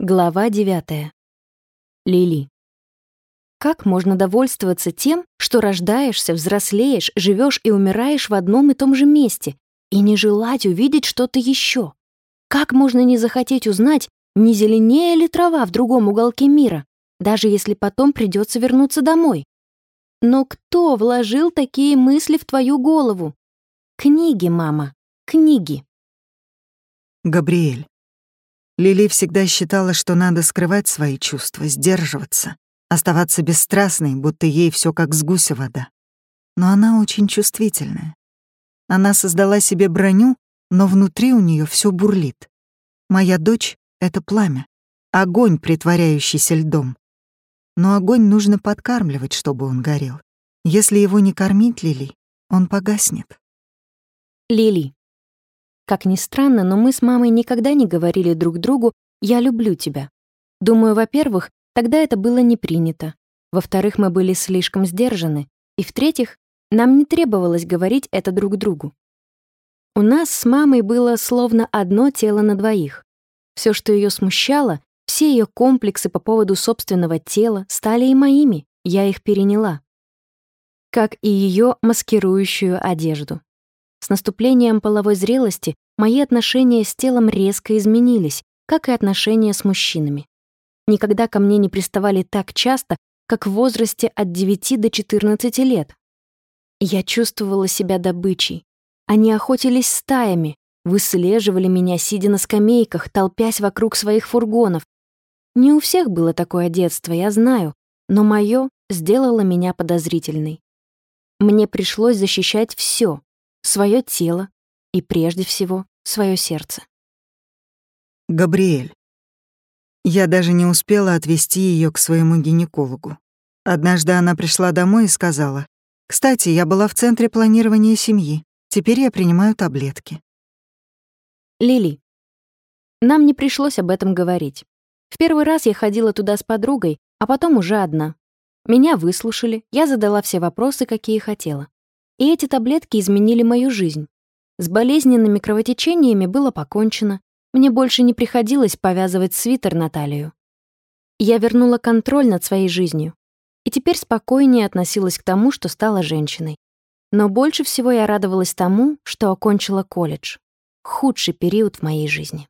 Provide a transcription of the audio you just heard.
Глава 9. Лили. Как можно довольствоваться тем, что рождаешься, взрослеешь, живешь и умираешь в одном и том же месте, и не желать увидеть что-то еще? Как можно не захотеть узнать, не зеленее ли трава в другом уголке мира, даже если потом придется вернуться домой? Но кто вложил такие мысли в твою голову? Книги, мама, книги. Габриэль. Лили всегда считала, что надо скрывать свои чувства, сдерживаться, оставаться бесстрастной, будто ей все как с гуся вода. Но она очень чувствительная. Она создала себе броню, но внутри у нее все бурлит. Моя дочь — это пламя, огонь, притворяющийся льдом. Но огонь нужно подкармливать, чтобы он горел. Если его не кормить Лили, он погаснет. Лили. Как ни странно, но мы с мамой никогда не говорили друг другу «я люблю тебя». Думаю, во-первых, тогда это было не принято. Во-вторых, мы были слишком сдержаны. И в-третьих, нам не требовалось говорить это друг другу. У нас с мамой было словно одно тело на двоих. Все, что ее смущало, все ее комплексы по поводу собственного тела стали и моими, я их переняла. Как и ее маскирующую одежду. С наступлением половой зрелости мои отношения с телом резко изменились, как и отношения с мужчинами. Никогда ко мне не приставали так часто, как в возрасте от 9 до 14 лет. Я чувствовала себя добычей. Они охотились стаями, выслеживали меня, сидя на скамейках, толпясь вокруг своих фургонов. Не у всех было такое детство, я знаю, но мое сделало меня подозрительной. Мне пришлось защищать все, свое тело и, прежде всего, свое сердце. Габриэль. Я даже не успела отвезти ее к своему гинекологу. Однажды она пришла домой и сказала, «Кстати, я была в центре планирования семьи. Теперь я принимаю таблетки». Лили. Нам не пришлось об этом говорить. В первый раз я ходила туда с подругой, а потом уже одна. Меня выслушали, я задала все вопросы, какие хотела. И эти таблетки изменили мою жизнь. С болезненными кровотечениями было покончено. Мне больше не приходилось повязывать свитер на талию. Я вернула контроль над своей жизнью. И теперь спокойнее относилась к тому, что стала женщиной. Но больше всего я радовалась тому, что окончила колледж. Худший период в моей жизни.